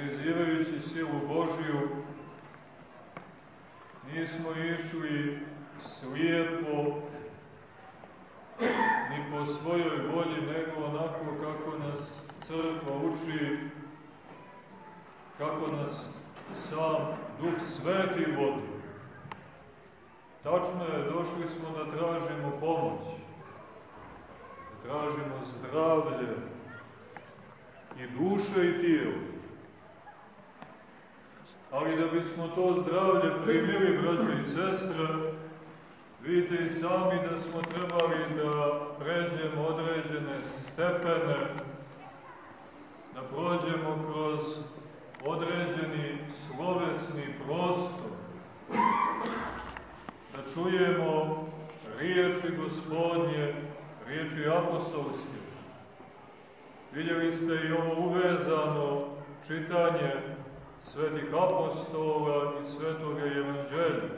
prizivajući silu Božiju, nismo išli slijepo, ni po svojoj volji, nego onako kako nas crkva uči, kako nas sam Duh Sveti vodi. Tačno je, došli smo da tražimo pomoć, da tražimo zdravlje i duše i tijelo. Ali da bismo to zdravlje primili, braćo i sestre, vidite i sami da smo trebali da pređemo određene stepene, da prođemo kroz određeni slovesni prostor, da čujemo riječi gospodnje, riječi apostolske. Vidjeli ste i ovo uvezano čitanje svetih apostola i svetoga evanđelja,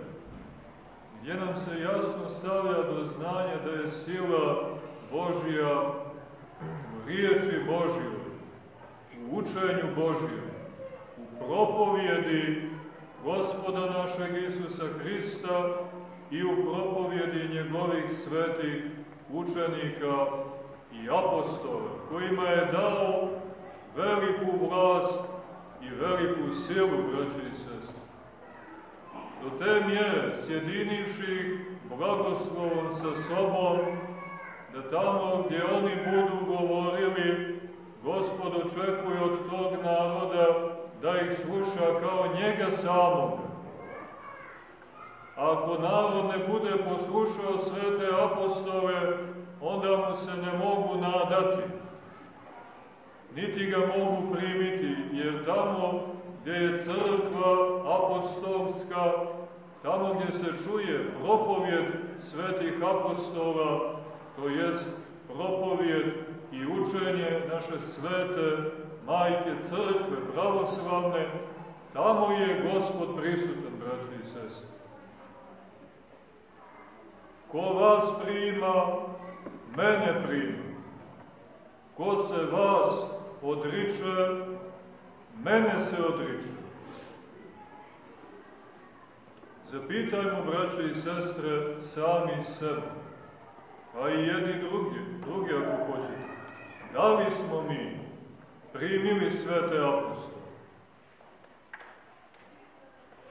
gdje nam se jasno stavlja do znanja da je sila Božija u riječi Božjoj, u učenju Božjoj, u propovjedi Gospoda našeg Isusa Hrista i u propovjedi njegovih svetih učenika i apostola, kojima je dao veliku vlast i veliku silu, braći i sestri. Do te mjere, sjedinivši ih blagoslovom sa sobom, da tamo gdje oni budu govorili, Gospod očekuje od tog naroda da ih sluša kao njega samog. Ako narod ne bude poslušao svete apostole, onda mu se ne mogu nadati, niti ga mogu primiti, jer tamo gdje je crkva apostolska, tamo gdje se čuje propovjed svetih apostola, to jest propovjed i učenje naše svete majke crkve pravoslavne, tamo je Gospod prisutan, braći i sestri. Ko vas prima, mene prima. Ko se vas odriče, mene se odriče. Zapitajmo, braćo i sestre, sami sebe, a i jedni drugi, drugi ako hoćete, da li smo mi primili svete apostole?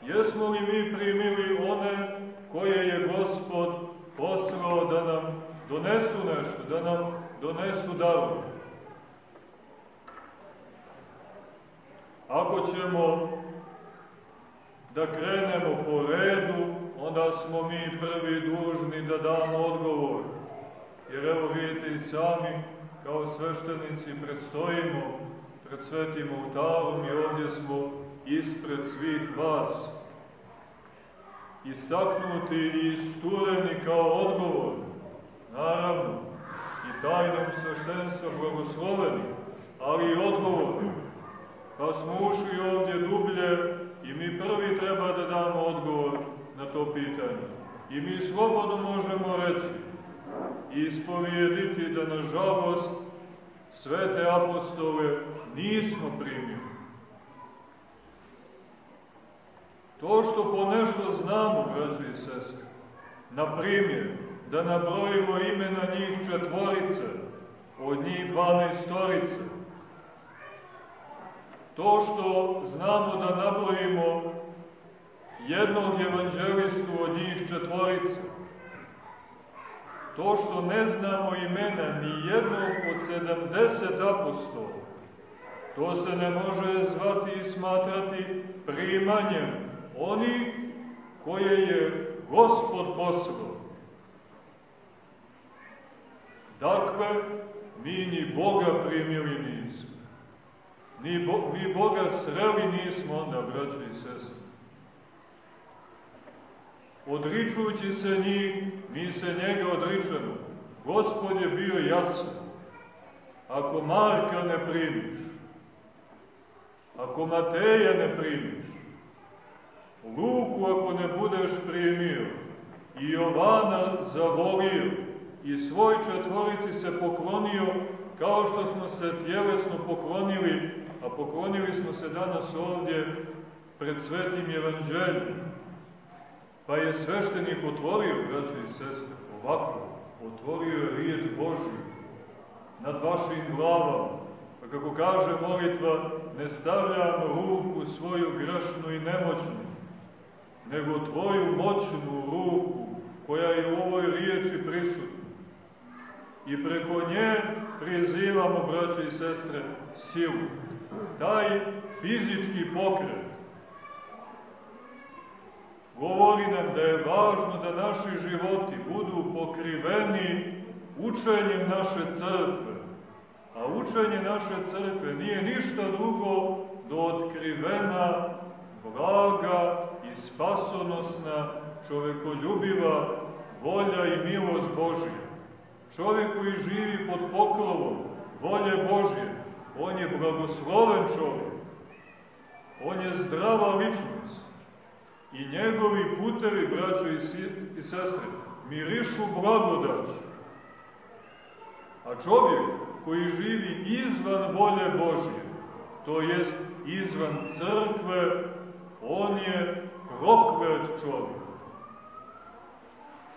Jesmo li mi primili one koje je Gospod poslao da nam donesu nešto, da nam donesu darove? Ako ćemo da krenemo po redu, onda smo mi prvi dužni da damo odgovor. Jer evo vidite i sami, kao sveštenici predstojimo pred svetim oltarom i ovdje smo ispred svih vas. Istaknuti i istureni kao odgovor, naravno, i tajnom sveštenstva blagosloveni, ali i odgovor. Pa smo ušli ovdje dublje i mi prvi treba da damo odgovor na to pitanje. I mi slobodno možemo reći i ispovijediti da, nažalost, svete apostole nismo primili. To što po nešto znamo, braći i sestre, na primjer, da nabrojimo imena njih četvorice, od njih dvanaestorice, to što znamo da nabrojimo jednog evanđelistu od njih četvorice, to što ne znamo imena ni jednog od sedamdeset apostola, to se ne može zvati i smatrati primanjem onih koje je Gospod poslao. Dakle, mi ni Boga primili nismo. Ni Bo, mi Boga sreli nismo onda, braći i sestri. Odričujući se njih, mi se njega odričemo. Gospod je bio jasan. Ako Marka ne primiš, ako Mateja ne primiš, Luku ako ne budeš primio, i Jovana zavolio, i svoj četvorici se poklonio, kao što smo se tjelesno poklonili, poklonili smo se danas ovdje pred svetim evanđeljom, pa je sveštenik otvorio, braćo i sestre, ovako, otvorio je riječ Božju nad vašim glavama, pa kako kaže molitva, ne stavljam ruku svoju grešnu i nemoćnu, nego tvoju moćnu ruku, koja je u ovoj riječi prisutna. I preko nje prizivamo, braće i sestre, silu. Taj fizički pokret govori nam da je važno da naši životi budu pokriveni učenjem naše crkve. A učenje naše crkve nije ništa drugo do otkrivena, blaga i spasonosna, čovekoljubiva volja i milost Božja. Čovjek koji živi pod poklovom volje Božje, on je blagosloven čovjek. On je zdrava ličnost. I njegovi putevi, braćo i sestre, mirišu blagodaću. A čovjek koji živi izvan volje Božje, to jest izvan crkve, on je proklet čovjek.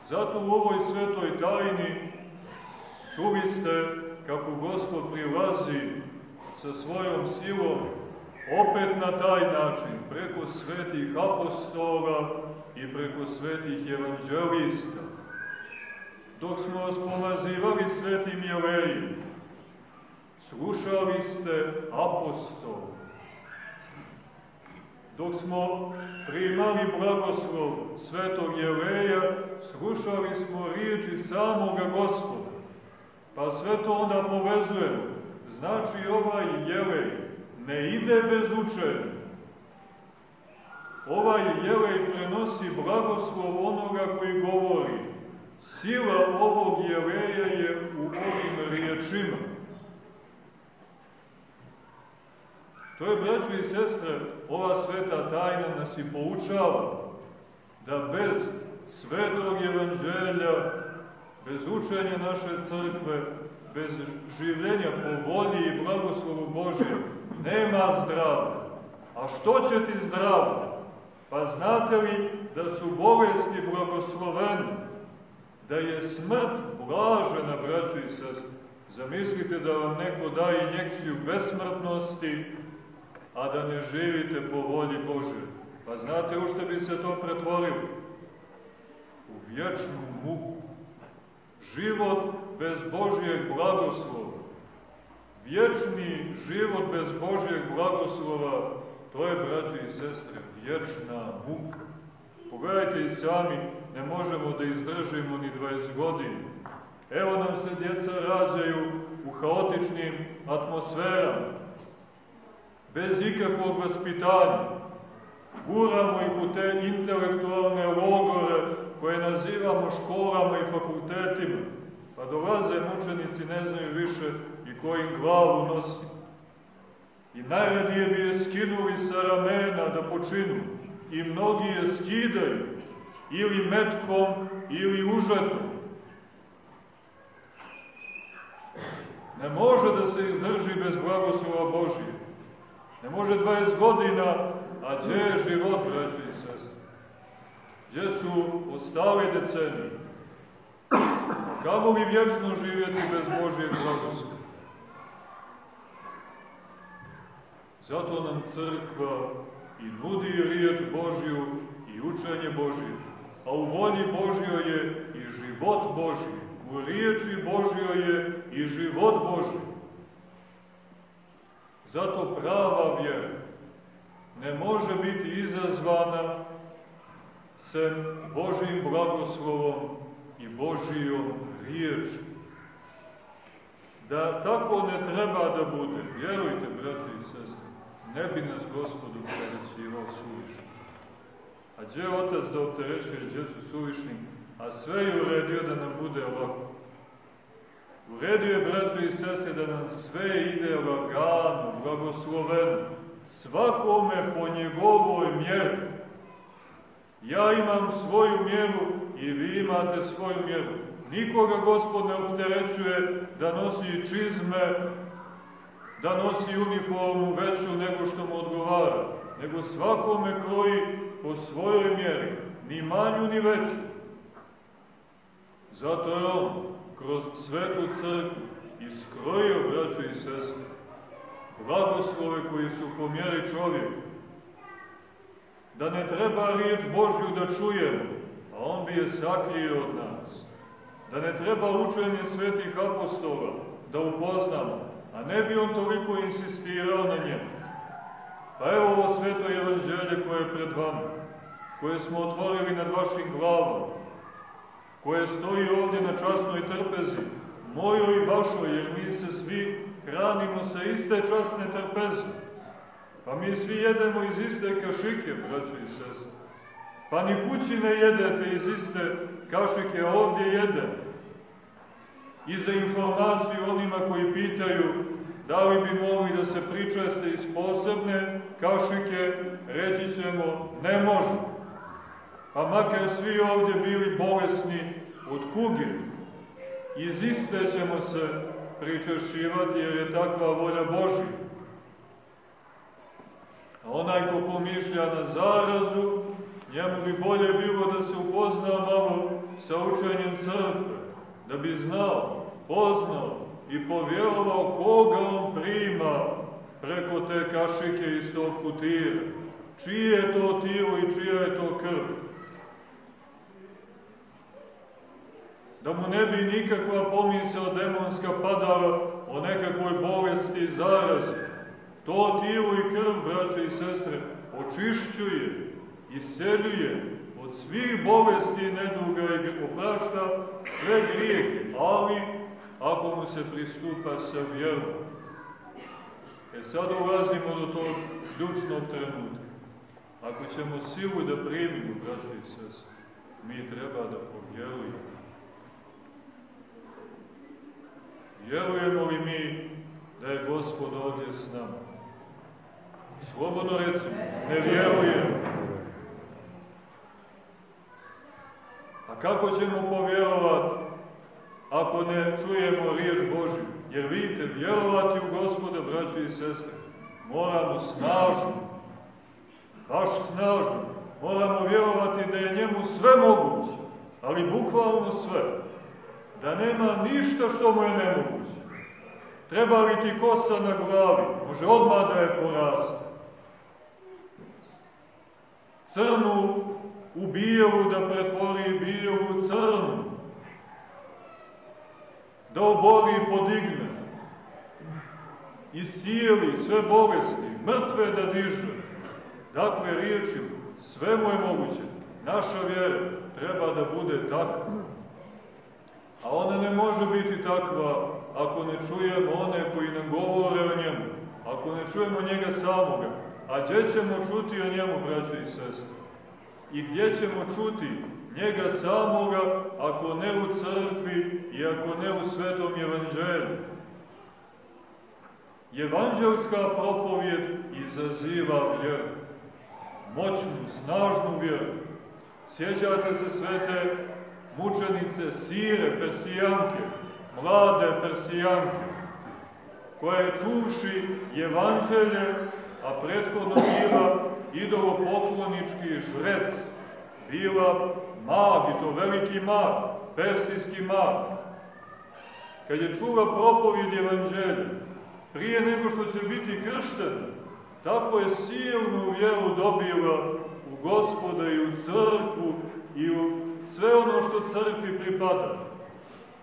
Zato u ovoj svetoj tajni čuli ste kako Gospod prilazi sa svojom silom opet na taj način, preko svetih apostola i preko svetih evanđelista. Dok smo vas pomazivali svetim jelejim, slušali ste apostol. Dok smo primali blagoslov svetog jeleja, slušali smo riječi samoga gospoda. Pa sve to onda povezujemo. Znači ovaj jelej ne ide bez učenja. Ovaj jelej prenosi blagoslov onoga koji govori. Sila ovog jeleja je u ovim riječima. To je, braćo i sestre, ova sveta tajna nas i poučava da bez svetog evanđelja, bez učenja naše crkve, bez življenja po volji i blagoslovu Božje, nema zdravlja. A što će ti zdravlje? Pa znate li da su bolesti blagoslovene? Da je smrt blažena, braćo i sestre? Zamislite da vam neko daje injekciju besmrtnosti, a da ne živite po volji Bože. Pa znate u što bi se to pretvorilo? U vječnu muku. Život bez Božijeg blagoslova. Vječni život bez Božijeg blagoslova, to je, braći i sestre, vječna muka. Pogledajte i sami, ne možemo da izdržimo ni 20 godina. Evo nam se djeca rađaju u haotičnim atmosferama, bez ikakvog vaspitanja. Guramo ih u te intelektualne logore koje nazivamo školama i fakultetima, pa dolaze mučenici, ne znaju više i kojim glavu nosi. I najradije bi je skinuli sa ramena da počinu, i mnogi je skidaju, ili metkom, ili užetom. Ne može da se izdrži bez blagoslova Božije. Ne može 20 godina, a gdje je život, braći i sestri? Gdje su ostale decenije? Kako li vječno živjeti bez Božijeg blagoslova? Zato nam crkva i nudi riječ Božju i učenje Božje. A u volji Božjoj je i život Božji. U riječi Božjoj je i život Božji. Zato prava vjera ne može biti izazvana sem Božijim blagoslovom i Božijom riječi. Da tako ne treba da bude, vjerujte, braći i sestre, ne bi nas Gospod opterećivao suvišnim. A gdje je Otac da opterećuje djecu suvišnim, a sve je uredio da nam bude ovako. Uredio je, braćo i sese, da nam sve ide lagano, blagosloveno, svakome po njegovoj mjeri. Ja imam svoju mjeru i vi imate svoju mjeru. Nikoga gospod ne opterećuje da nosi čizme, da nosi uniformu veću nego što mu odgovara, nego svakome kroji po svojoj mjeri, ni manju ni veću. Zato je on kroz svetu crkvu iskrojio, braćo i sestre, blagoslove koji su po mjeri čovjeka. Da ne treba riječ Božju da čujemo, a on bi je sakrio od nas. Da ne treba učenje svetih apostola da upoznamo, a ne bi on toliko insistirao na njemu. Pa evo ovo sveto evanđelje koje je pred vama, koje smo otvorili nad vašim glavom, koje stoji ovdje na časnoj trpezi, mojoj i vašoj, jer mi se svi hranimo sa iste časne trpeze. Pa mi svi jedemo iz iste kašike, braćo i sestre. Pa ni kući ne jedete iz iste kašike, ovdje jedemo. I za informaciju onima koji pitaju da li bi mogli da se pričeste iz posebne kašike, reći ćemo ne može. Pa makar svi ovdje bili bolesni od kuge, iz iste ćemo se pričešivati jer je takva volja Božja. A onaj ko pomišlja na zarazu, njemu bi bolje bilo da se upozna malo sa učenjem crkve, da bi znao, poznao i povjerovao koga on prima preko te kašike iz tog putira, čije je to tijelo i čija je to krv. Da mu ne bi nikakva pomisao demonska padala o nekakvoj bolesti i zarazi. To tijelo i krv, braće i sestre, očišćuje, iseljuje od svih bolesti i neduga i oprašta sve grijehe, ali ako mu se pristupa sa vjerom. E sad ulazimo do tog ključnog trenutka. Ako ćemo silu da primimo, braći i sest, mi treba da povjerujemo. Vjerujemo li mi da je Gospod ovdje s nama? Slobodno recimo, ne vjerujemo. A kako ćemo povjerovati ako ne čujemo riječ Božju. Jer vidite, vjerovati u Gospoda, braćo i sestre, moramo snažno, baš snažno, moramo vjerovati da je njemu sve moguće, ali bukvalno sve, da nema ništa što mu je nemoguće. Treba li ti kosa na glavi, može odmah da je porasta. Crnu u bijelu da pretvori bijelu crnu, da oboli i podigne, iscijeli sve bolesti, mrtve da diže. Dakle, riječim, sve mu je moguće. Naša vjera treba da bude takva. A ona ne može biti takva ako ne čujemo one koji nam govore o njemu, ako ne čujemo njega samoga. A gdje ćemo čuti o njemu, braćo i sestre? I gdje ćemo čuti njega samoga, ako ne u crkvi i ako ne u svetom evanđelju. Evanđelska propovjed izaziva vjeru, moćnu, snažnu vjeru. Sjećate se svete mučenice Sire, Persijanke, mlade Persijanke, koja je čuvši evanđelje, a prethodno bila idolopoklonički žrec, bila mag, i to veliki mag, persijski mag. Kad je čula propovjed evanđelja, prije nego što će biti krštena, tako je silnu vjeru dobila u gospoda i u crkvu i u sve ono što crkvi pripada.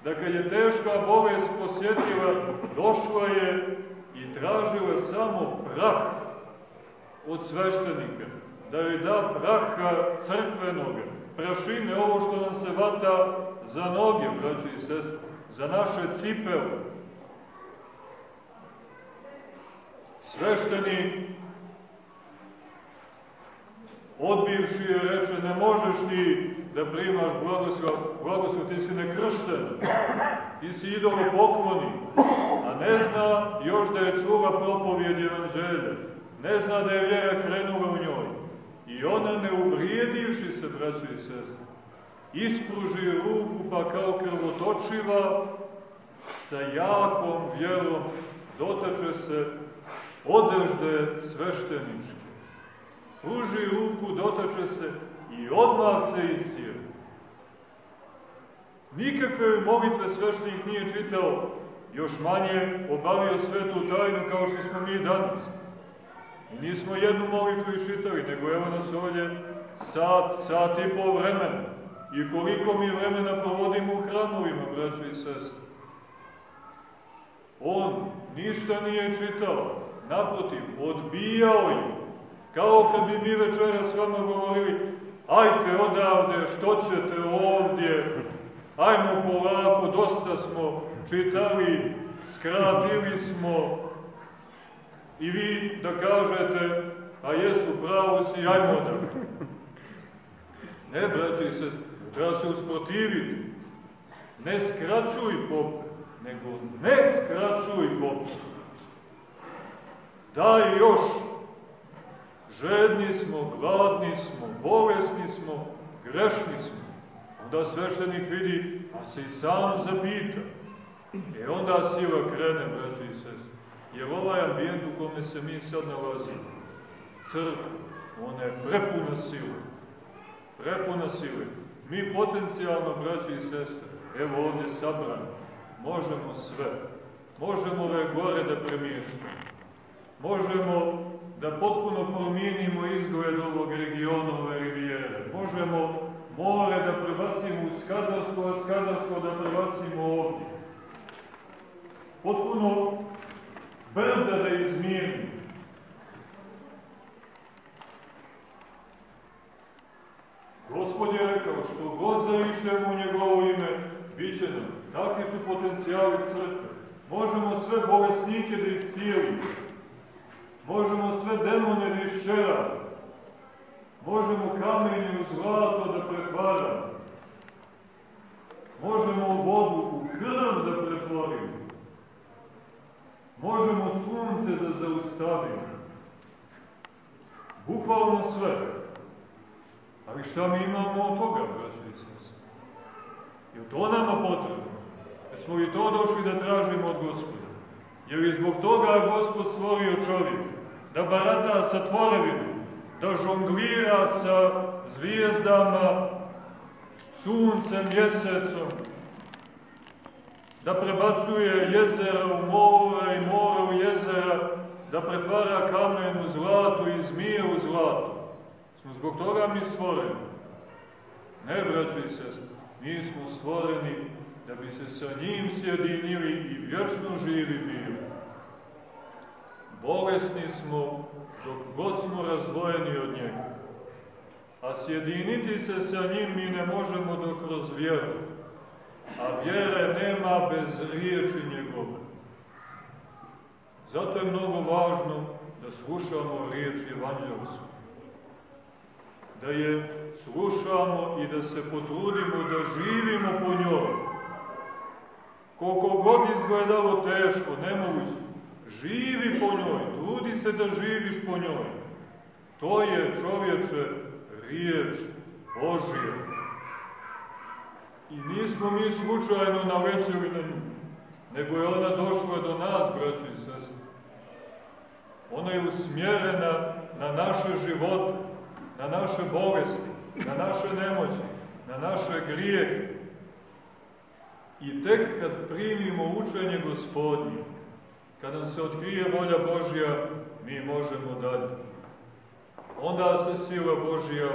Da kad je teška bolest posjetila, došla je i tražila samo prah od sveštenika, da joj da praha crkvenoga, prašine, ovo što nam se vata za noge, braćo i sestre, za naše cipele. Svešteni odbivši je reče, ne možeš ti da primaš blagoslov, blagoslov, ti si nekršten, ti si idolo pokloni, a ne zna još da je čula propovijed evanđelja, ne zna da je vjera krenula u njoj. I ona ne uvrijedivši se, braćo i sestre, ispruži ruku pa kao krvotočiva sa jakom vjerom dotače se odežde svešteničke. Pruži ruku, dotače se i odmah se iscijeli. Nikakve molitve sveštenik nije čitao, još manje obavio svetu tajnu kao što smo mi danas. Nismo jednu molitvu iščitali, nego evo nas ovdje sat, sat i pol vremena. I koliko mi vremena provodimo u hramovima, braćo i sestre. On ništa nije čitao, naprotiv, odbijao je. Kao kad bi mi večera s vama govorili, ajte odavde, što ćete ovdje, ajmo polako, dosta smo čitali, skratili smo, i vi da kažete, a jesu, pravo si, ajmo da. Ne, braći se, treba se usprotiviti. Ne skraćuj pop, nego ne skraćuj pop. Daj još. Žedni smo, gladni smo, bolesni smo, grešni smo. Onda sveštenik vidi, a se i sam zapita. E onda sila krene, braći i sestri. Jer ovaj ambijent u kome se mi sad nalazimo, crkva, ona je prepuna sila. Prepuna sila. Mi potencijalno, braći i sestre, evo ovdje sabrani, možemo sve. Možemo ove gore da premiještamo. Možemo da potpuno promijenimo izgled ovog regiona, ove rivijere. Možemo more da prebacimo u Skadarsko, a Skadarsko da prebacimo ovdje. Potpuno brda da izmirimo. Gospod je rekao, što god zaišljamo u njegovo ime, bit će nam. Takvi su potencijali crkve. Možemo sve bolesnike da iscijelimo. Možemo sve demone da iščeramo. Možemo kamenje u zlato da pretvaramo. Možemo vodu u krv da pretvorimo. Možemo sunce da zaustavimo. Bukvalno sve. Ali šta mi imamo od toga, braći i sese? Je to nama potrebno? Jesmo li to došli da tražimo od gospoda? Je li zbog toga gospod stvorio čovjek? Da barata sa tvorevinom, da žonglira sa zvijezdama, suncem, mjesecom, da prebacuje jezera u more i more u jezera, da pretvara kamen u zlato i zmije u zlato. Smo zbog toga mi stvoreni. Ne, braćo i sestre, mi smo stvoreni da bi se sa njim sjedinili i vječno živi bili. Bolesni smo dok god smo razdvojeni od njega. A sjediniti se sa njim mi ne možemo dok kroz a vjere nema bez riječi njegove. Zato je mnogo važno da slušamo riječ evanđelsku. Da je slušamo i da se potrudimo da živimo po njoj. Koliko god izgledalo teško, nemoguće, živi po njoj, trudi se da živiš po njoj. To je čovječe riječ Božija. I nismo mi slučajno nalećeli na nju, nego je ona došla do nas, braći i sestri. Ona je usmjerena na naše živote, na naše bolesti, na naše nemoći, na naše grijehe. I tek kad primimo učenje gospodnje, kad nam se otkrije volja Božja, mi možemo dalje. Onda se sila Božja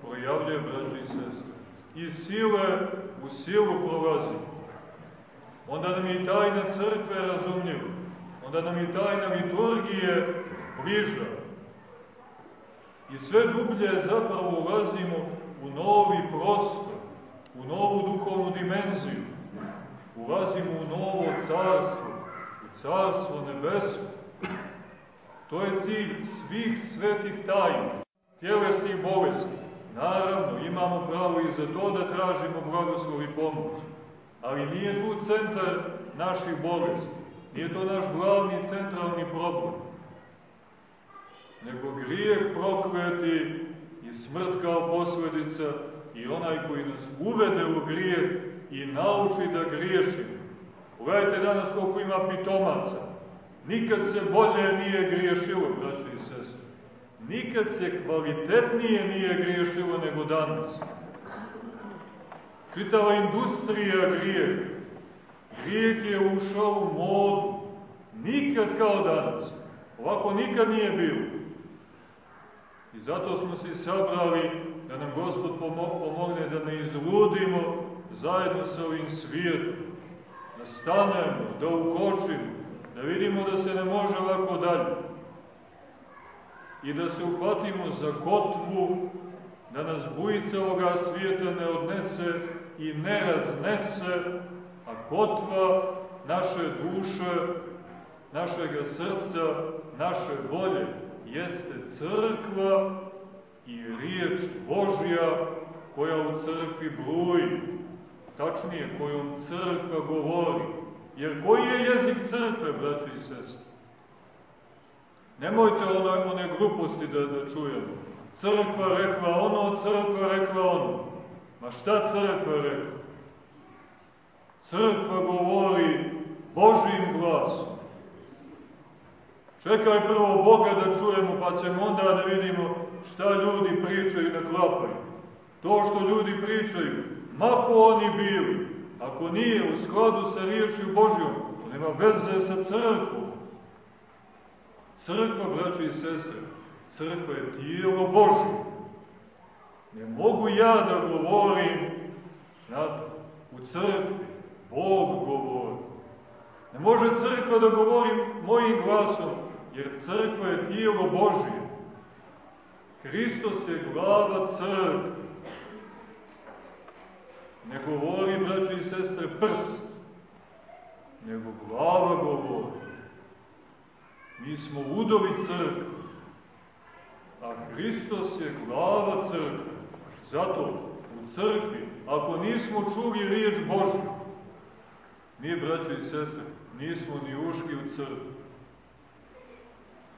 projavljuje, braći i sestre. I sile u silu prolazi. Onda nam je tajna crkve razumljiva. Onda nam je tajna liturgije bliža. I sve dublje zapravo ulazimo u novi prostor, u novu duhovnu dimenziju. Ulazimo u novo carstvo, u carstvo nebesko. To je cilj svih svetih tajni, tjelesnih bolesti, Naravno, imamo pravo i za to da tražimo blagoslov i pomoć. Ali nije tu centar naših bolesti. Nije to naš glavni centralni problem. Nego grijeh prokleti i smrt kao posledica i onaj koji nas uvede u grijeh i nauči da griješimo. Pogledajte danas koliko ima pitomaca. Nikad se bolje nije griješilo, braćo i sestre. Nikad se kvalitetnije nije griješilo nego danas. Čitava industrija grijeh. Grijeh je ušao u modu. Nikad kao danas. Ovako nikad nije bilo. I zato smo se sabrali da nam Gospod pomogne da ne izludimo zajedno sa ovim svijetom. Da stanemo, da ukočimo, da vidimo da se ne može ovako dalje. I da se uhvatimo za kotvu, da nas bujica ovoga svijeta ne odnese i ne raznese, a kotva naše duše, našega srca, naše volje jeste crkva i riječ Božja koja u crkvi bruji, tačnije kojom crkva govori. Jer koji je jezik crkve, braćo i sestre? Nemojte one, one gluposti da, da čujemo. Crkva rekla ono, crkva rekla ono. Ma šta crkva rekla? Crkva govori Božim glasom. Čekaj prvo Boga da čujemo, pa ćemo onda da vidimo šta ljudi pričaju na klapaju. To što ljudi pričaju, mako oni bili, ako nije u skladu sa riječju Božjom, to nema veze sa crkvom. Crkva, braćo i sestre, crkva je tijelo Božje. Ne mogu ja da govorim, znate, u crkvi, Bog govori. Ne može crkva da govori mojim glasom, jer crkva je tijelo Božije. Hristos je glava crkve. Ne govori, braćo i sestre, prst, nego glava govori. Mi smo udovi crkve, a Hristos je glava crkve. Zato u crkvi, ako nismo čuli riječ Božju, mi, braćo i sestre, nismo ni ušli u crkvu.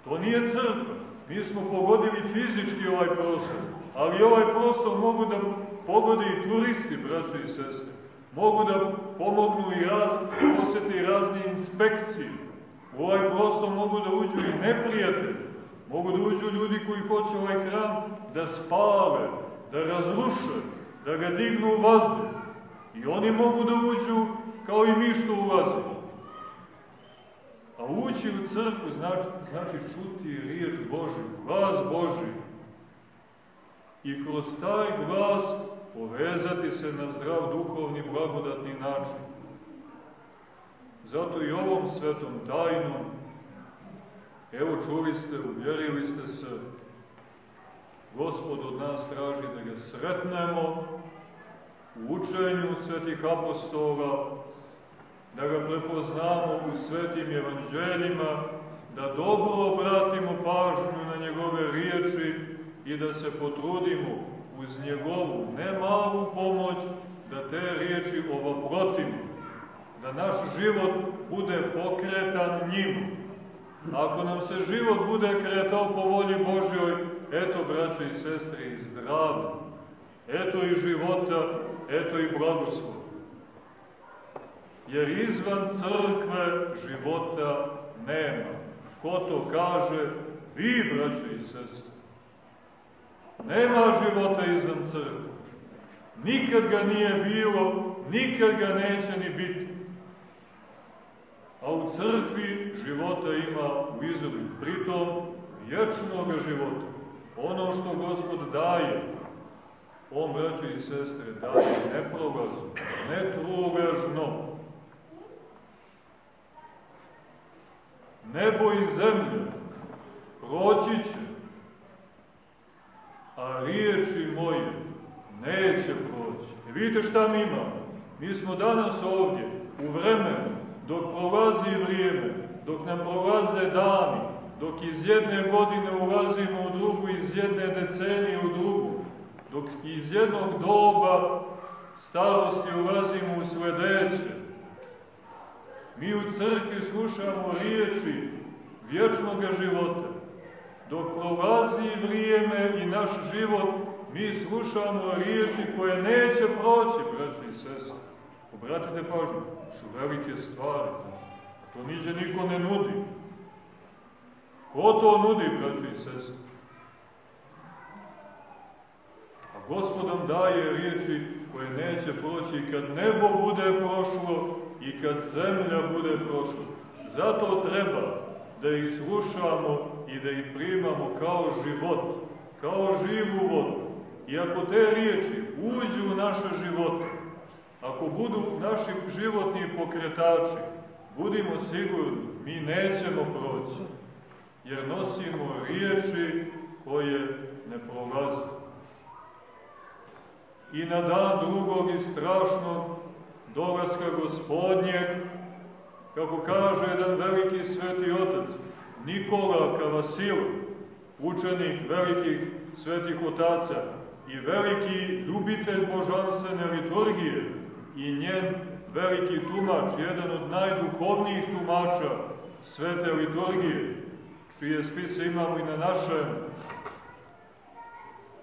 To nije crkva. Mi smo pogodili fizički ovaj prostor, ali ovaj prostor mogu da pogode i turisti, braćo i sestre. Mogu da pomognu i raz, posjeti razne inspekcije. U ovaj prostor mogu da uđu i neprijatelji. Mogu da uđu ljudi koji hoće ovaj hram da spale, da razruše, da ga dignu u vazduh. I oni mogu da uđu kao i mi što ulazimo. A ući u crkvu znači, znači čuti riječ Božju, glas Božji. I kroz taj glas povezati se na zdrav duhovni blagodatni način. Zato i ovom svetom tajnom, evo čuli ste, uvjerili ste se, Gospod od nas traži da ga sretnemo u učenju svetih apostola, da ga prepoznamo u svetim evanđeljima, da dobro obratimo pažnju na njegove riječi i da se potrudimo uz njegovu nemalu pomoć da te riječi ovoprotimo, da naš život bude pokretan njim. Ako nam se život bude kretao po volji Božjoj, eto, braćo i sestre, i eto i života, eto i blagoslova jer izvan crkve života nema. Ko to kaže? Vi, braćo i sestre. Nema života izvan crkve. Nikad ga nije bilo, nikad ga neće ni biti. A u crkvi života ima u izobilju. Pritom vječnog života. Ono što Gospod daje, on, braćo i sestre, daje neprolazno, netruležno, nebo i zemlja proći će, a riječi moje neće proći. E vidite šta mi imamo? Mi smo danas ovdje, u vremenu, dok prolazi vrijeme, dok nam prolaze dani, dok iz jedne godine ulazimo u drugu, iz jedne decenije u drugu, dok iz jednog doba starosti ulazimo u sledeće, Mi u crkvi slušamo riječi vječnog života. Dok prolazi vrijeme i naš život mi slušamo riječi koje neće proći, braći i sestre. Obratite pažnju, su velike stvari. To niđe niko ne nudi. Ko to nudi, braći i sestre? A Gospod nam daje riječi koje neće proći kad nebo bude prošlo i kad zemlja bude prošla. Zato treba da ih slušamo i da ih primamo kao život, kao živu vodu. I ako te riječi uđu u naše živote, ako budu naši životni pokretači, budimo sigurni, mi nećemo proći, jer nosimo riječi koje ne prolaze. I na dan drugog i strašnog dolaska gospodnjeg, kako kaže jedan veliki sveti otac, Nikola Kavasila, učenik velikih svetih otaca i veliki ljubitelj božanstvene liturgije i njen veliki tumač, jedan od najduhovnijih tumača svete liturgije, čije spise imamo i na našem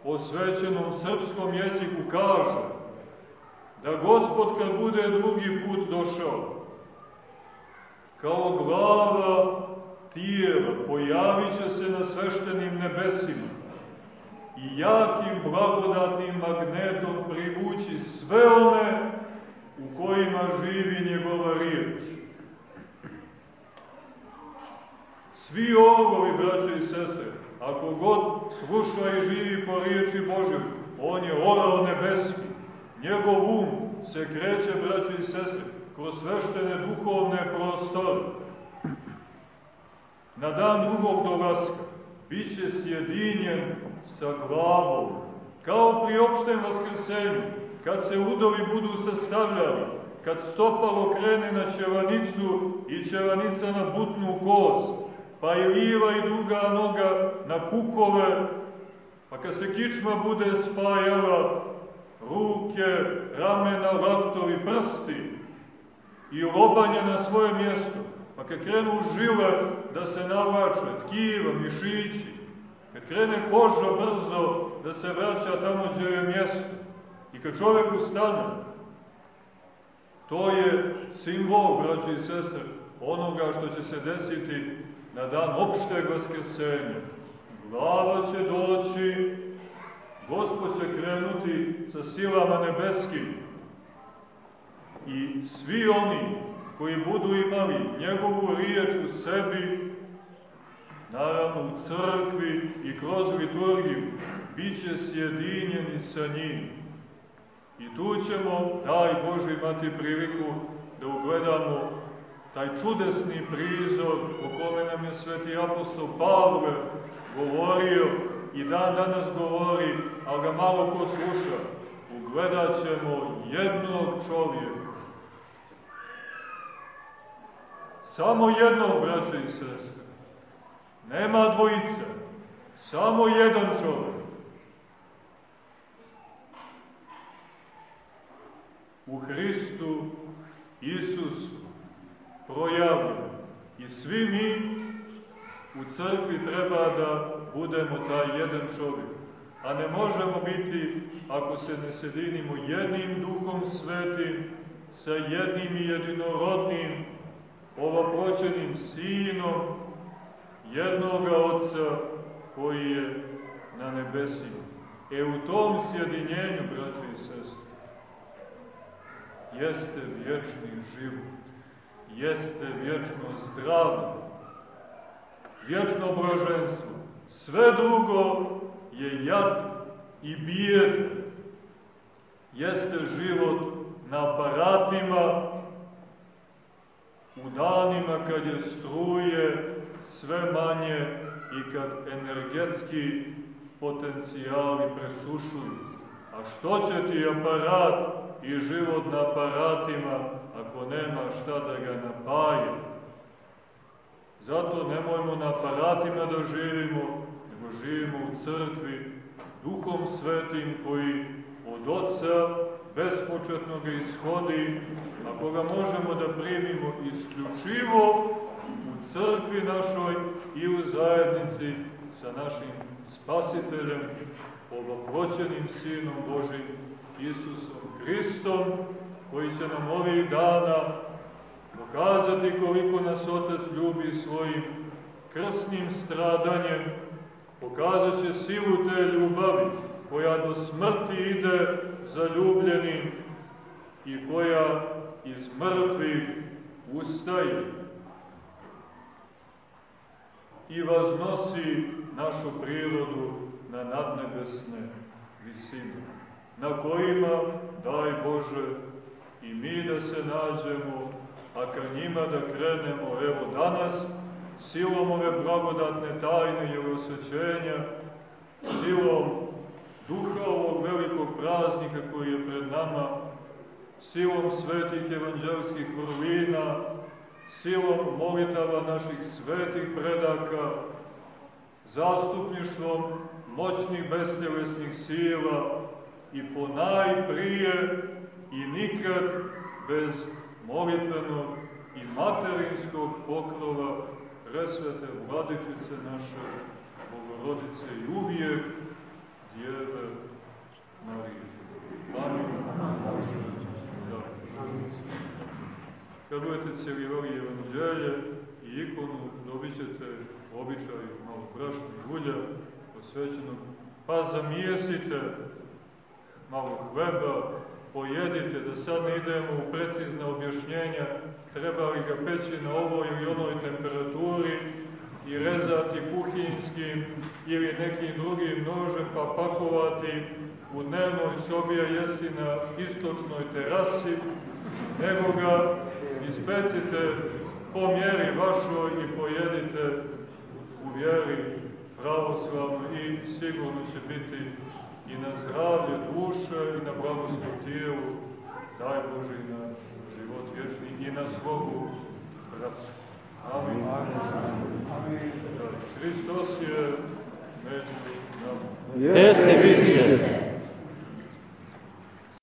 osvećenom srpskom jeziku, kaže da Gospod kad bude drugi put došao, kao glava tijela pojavit će se na sveštenim nebesima i jakim blagodatnim magnetom privući sve one u kojima živi njegova riječ. Svi ovovi, braćo i sestre, ako god sluša i živi po riječi Božoj, on je orao nebeski. Njegov um se kreće, braćo i sestre, kroz sveštene duhovne prostore. Na dan drugog dolaska bit će sjedinjen sa glavom, kao pri opštem vaskrsenju, kad se udovi budu sastavljali, kad stopalo krene na ćevanicu i ćevanica na butnu kost, pa i liva i druga noga na kukove, pa kad se kičma bude spajala, ruke, ramena, laktovi, prsti i lobanje na svoje mjesto, pa kad krenu žile da se navlače, tkiva, mišići, kad krene koža brzo da se vraća tamo gdje je mjesto, i kad čovjek ustane, to je simbol, braći i sestre, onoga što će se desiti na dan opšteg vaskrsenja. Glava će doći, Gospod će krenuti sa silama nebeskim i svi oni koji budu imali njegovu riječ u sebi, naravno u crkvi i kroz liturgiju, bit će sjedinjeni sa njim. I tu ćemo, daj Bože, imati priliku da ugledamo taj čudesni prizor o kome nam je sveti apostol Pavle govorio i dan danas govori, ali ga malo ko sluša. Ugledat ćemo jednog čovjeka. Samo jednog, braćo i sestre. Nema dvojice. Samo jedan čovjek. U Hristu Isusu projavljen. I svi mi u crkvi treba da budemo taj jedan čovjek. A ne možemo biti, ako se ne sedinimo jednim duhom svetim, sa jednim i jedinorodnim, ovoproćenim sinom, jednoga Otca koji je na nebesima. E u tom sjedinjenju, braćo i sestre, jeste vječni život, jeste vječno zdravlje, vječno blaženstvo. Sve drugo je jad i bijed, jeste život na aparatima, u danima kad je struje sve manje i kad energetski potencijali presušuju. A što će ti aparat i život na aparatima ako nema šta da ga napaje? Zato nemojmo na aparatima da živimo, nego živimo u crkvi, duhom svetim koji od Otca bespočetno ga ishodi, a koga možemo da primimo isključivo u crkvi našoj i u zajednici sa našim spasiteljem, ovoploćenim Sinom Božim, Isusom Hristom, koji će nam ovih dana pokazati koliko nas Otac ljubi svojim krsnim stradanjem, pokazat će silu te ljubavi koja do smrti ide za ljubljenim i koja iz mrtvih ustaje. I vaznosi našu prirodu na nadnebesne visine, na kojima, daj Bože, i mi da se nađemo, a ka njima da krenemo, evo danas, silom ove blagodatne tajne i osvećenja, silom duha ovog velikog praznika koji je pred nama, silom svetih evanđelskih vrlina, silom molitava naših svetih predaka, zastupništvom moćnih bestjelesnih sila i po najprije i nikad bez molitvenog i materinskog pokrova presvete vladičice naše Bogorodice i uvijek Djeve Marije. Amin. Bože. Da. Kad budete cijelivali evanđelje i ikonu, dobit ćete običaj malo brašna i ulja posvećenog, pa zamijesite malo hleba, pojedite, da sad ne idemo u precizne objašnjenja, treba li ga peći na ovoj ili onoj temperaturi i rezati kuhinskim ili nekim drugim nožem, pa pakovati u dnevnoj sobi, a jesti na istočnoj terasi, nego ga ispecite po mjeri vašoj i pojedite u vjeri pravoslavno i sigurno će biti i na zdravlje duše i na blagoslov tijelu, daj Bože na život vječni i na slogu bratsku. Amin. Amin. Hristos je među nama. Jeste, vidite.